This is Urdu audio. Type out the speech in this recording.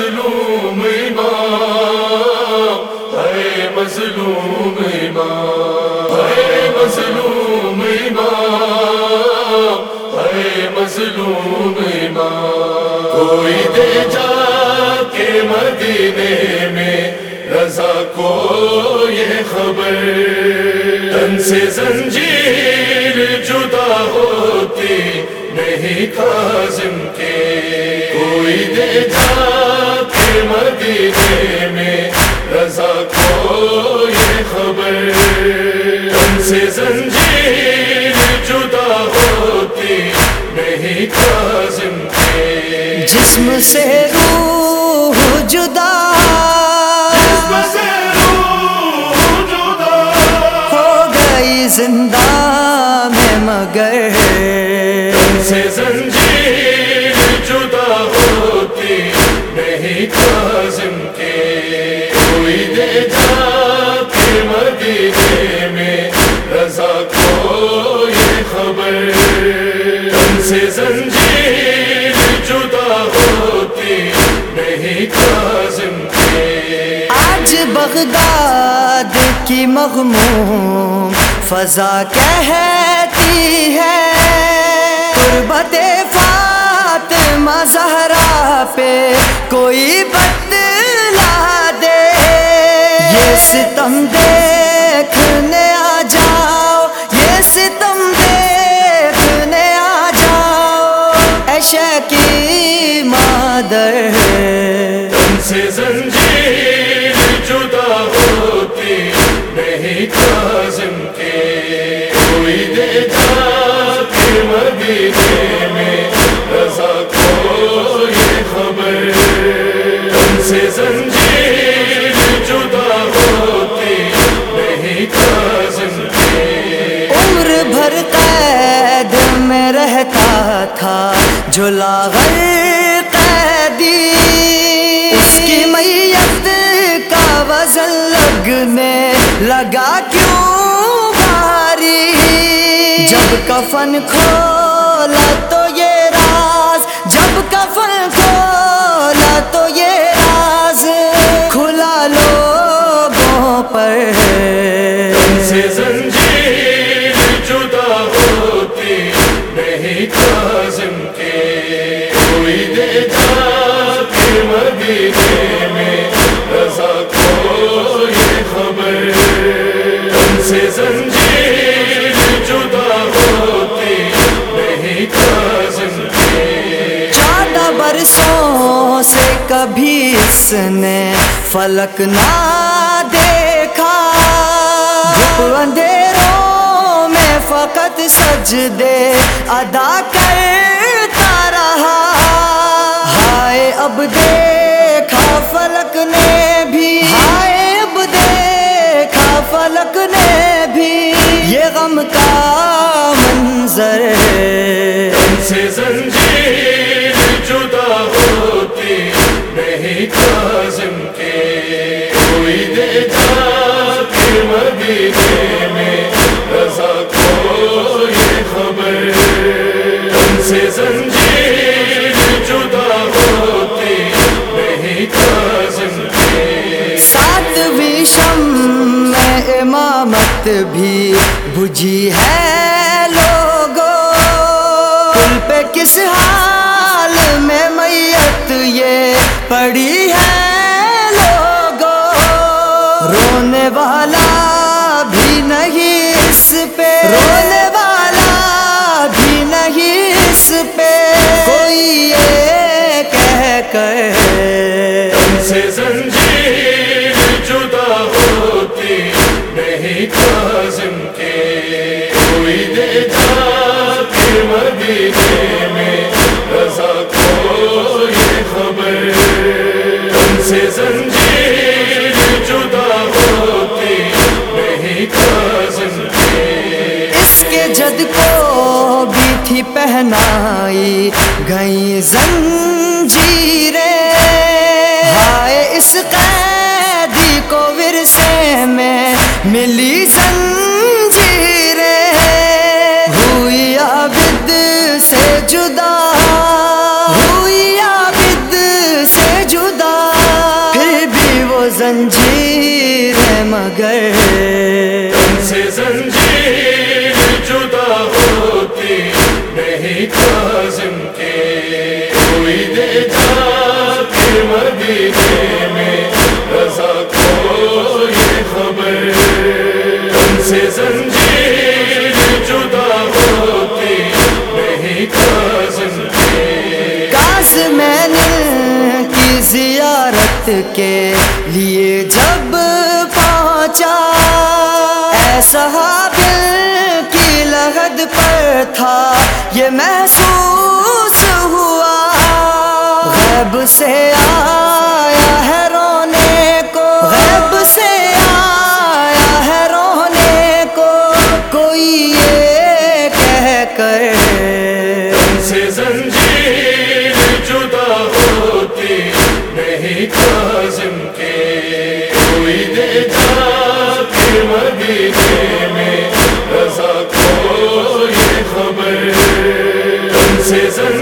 مظلوم امام ہے مظلوم امام ہے مظلوم امام ہے مظلوم امام کوئی دے جا کے مدینے میں رضا کو یہ خبر۔ تن سے زنجیر جدا ہوتی نہیں کاظم کے کوئی دے جا مدینے میں رضا کو یہ خبر۔ تن سے زنجیر جدا ہوتی نہیں کاظم کے جسم سے روح جدا۔ سے روح جدا۔ ہو گئی زندہ میں مگر۔ نہیں کاظم کے۔ کوئی دے جا کے مدینے میں۔ رضا کو یہ خبر۔ ان سے زنجیر جدا ہوتی نہیں کاظم کے۔ آج بغداد کی مغموم فضا کہتی ہے۔ قربت فاطمہ زہرا پہ کوئی بدلا دے۔ یہ ستم دیکھنے آ جاؤ، یہ ستم دیکھنے آ جاؤ۔ ایشا کی مادر۔ ان سے زنجیر جدا ہوتی نہیں کاظم تھا جھلا غر قیدی۔ اس کی میت کا وزن لگنے لگا، کیوں بھاری؟ جب کفن کھولا تو کاظم کے کوئی دے جا کے مدینے میں رضا کو یہ خبر؟ ان سے زنجیر جدا ہوتی نہیں کاظم کے۔ چودہ برسوں سے کبھی اس نے فلک نہ دیکھا۔ دھوپ فقط سجدے ادا کرتا رہا۔ ہائے اب دیکھا فلک نے بھی۔ ہائے اب دیکھا فلک نے بھی۔ یہ غم کا منظر ان سے زنجیر جدا ہوتی نہیں کاظم سے زنجیر جدا ہوتی نہیں کاظم کے ساتویں شم میں امامت بھی بجھی ہے لوگوں۔ پل پہ کس حال میں میت یہ پڑی ہے لوگوں۔ رونے والا بھی نہیں اس پہ۔ رونے کاظم کے کوئی دے جا کے مدینے میں رضا کو یہ خبر ان سے زنجیر جدا ہوتی نہیں کاظم کے۔ اس کے جد کو بھی تھی پہنائی گئی زنجیریں۔ ہائے اس قیدی کو ورثے میں ملی زنجیریں ہوئی عابد ہوئی عابد سے جدا کے لیے جب پہنچا ایسا دل کی لہد پر تھا، یہ محسوس ہوا۔ غیب سے آیا ہے رونے کو، غیب سے آیا ہے رونے کو۔ کوئی یہ کہہ کر سے زنجیر جدا ہوتی نہیں۔ سے